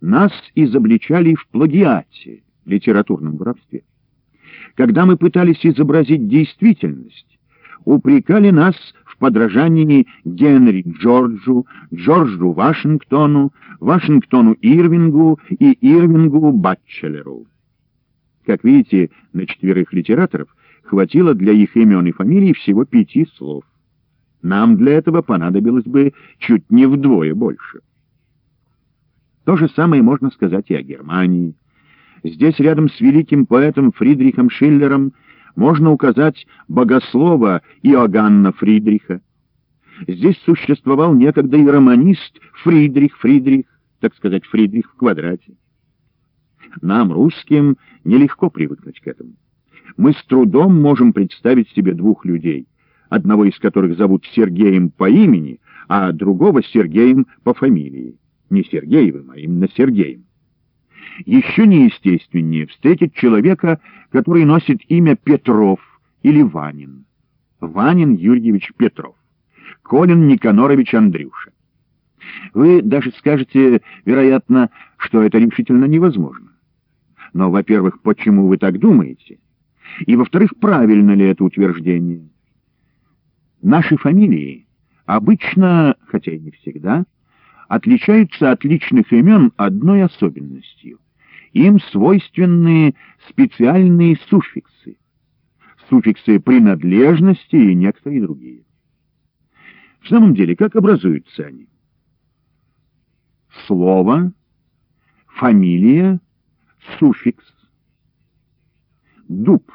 нас изобличали в плагиате, литературном воровстве. Когда мы пытались изобразить действительность, упрекали нас в подражании Генри Джорджу, Джорджу Вашингтону, Вашингтону Ирвингу и Ирвингу Батчелеру. Как видите, на четверых литераторов хватило для их имен и фамилий всего пяти слов. Нам для этого понадобилось бы чуть не вдвое больше. То же самое можно сказать и о Германии. Здесь рядом с великим поэтом Фридрихом Шиллером можно указать богослова Иоганна Фридриха. Здесь существовал некогда и романист Фридрих Фридрих, так сказать, Фридрих в квадрате. Нам, русским, нелегко привыкнуть к этому. Мы с трудом можем представить себе двух людей, одного из которых зовут Сергеем по имени, а другого Сергеем по фамилии. Не Сергеевым, а именно Сергеем. Еще неестественнее встретить человека, который носит имя Петров или Ванин. Ванин Юрьевич Петров. Колин Никанорович Андрюша. Вы даже скажете, вероятно, что это решительно невозможно. Но, во-первых, почему вы так думаете? И, во-вторых, правильно ли это утверждение? Наши фамилии обычно, хотя и не всегда, отличаются от личных имен одной особенностью. Им свойственны специальные суффиксы, суффиксы принадлежности и некоторые другие. В самом деле, как образуются они? Слово, фамилия, суффикс. Дуб,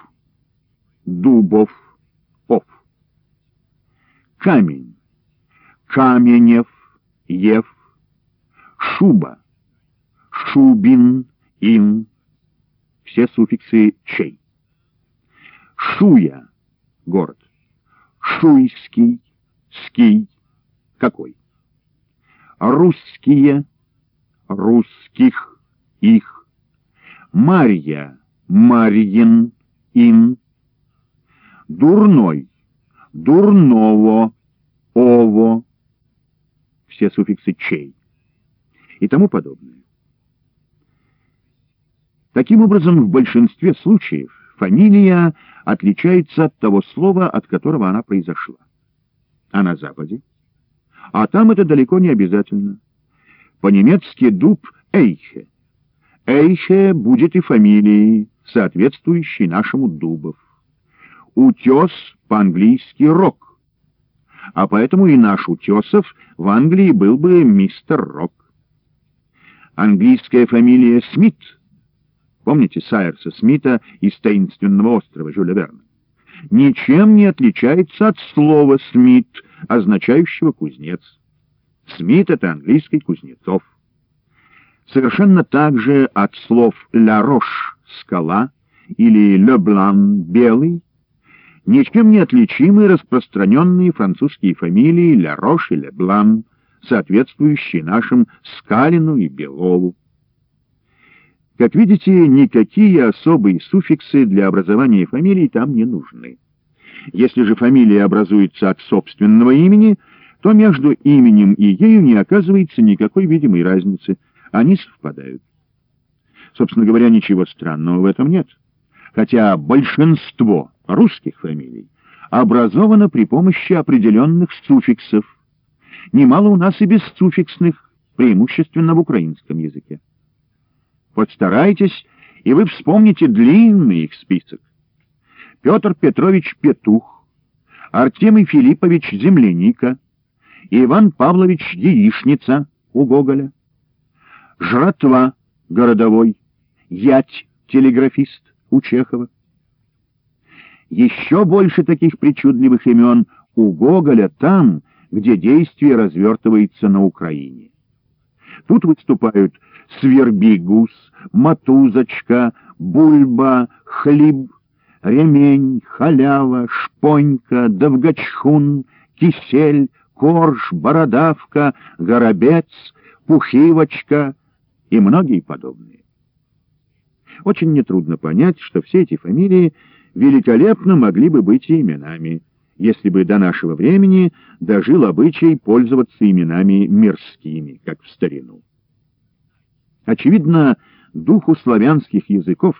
дубов, ов. Камень, каменев, ев. Шуба, шубин, ин. Все суффиксы чей. Шуя, город. Шуйский, ский, какой. Русские, русских, их. Марья, Марьин, ин. Дурной, дурного, ово. Все суффиксы чей. И тому подобное. Таким образом, в большинстве случаев фамилия отличается от того слова, от которого она произошла. А на Западе? А там это далеко не обязательно. По-немецки дуб «эйхе». «Эйхе» будет и фамилией, соответствующей нашему дубов. Утес по-английски «рок». А поэтому и наш Утесов в Англии был бы мистер Рок. Английская фамилия Смит — Помните Сайерса Смита из «Таинственного острова» Жюля Верна? Ничем не отличается от слова «Смит», означающего «кузнец». Смит — это английский Кузнецов. Совершенно так же от слов «ля рош» — скала или «ле блан» — белый, ничем не отличимы распространенные французские фамилии «ля рош» и «ле блан», соответствующие нашим Скалину и Белову. Как видите, никакие особые суффиксы для образования фамилии там не нужны. Если же фамилия образуется от собственного имени, то между именем и ею не оказывается никакой видимой разницы. Они совпадают. Собственно говоря, ничего странного в этом нет. Хотя большинство русских фамилий образовано при помощи определенных суффиксов. Немало у нас и бессуффиксных, преимущественно в украинском языке. Постарайтесь, и вы вспомните длинный их список. Петр Петрович Петух, Артемий Филиппович Земляника, Иван Павлович Яичница у Гоголя, Жратва городовой, Ять телеграфист у Чехова. Еще больше таких причудливых имен у Гоголя там, где действие развертывается на Украине. Тут выступают Свербигус, Матузочка, Бульба, Хлеб, Ремень, Халява, Шпонька, Довгачхун, Кисель, Корж, Бородавка, Горобец, Пухивочка и многие подобные. Очень нетрудно понять, что все эти фамилии великолепно могли бы быть и именами, если бы до нашего времени дожил обычай пользоваться именами мирскими, как в старину. Очевидно, духу славянских языков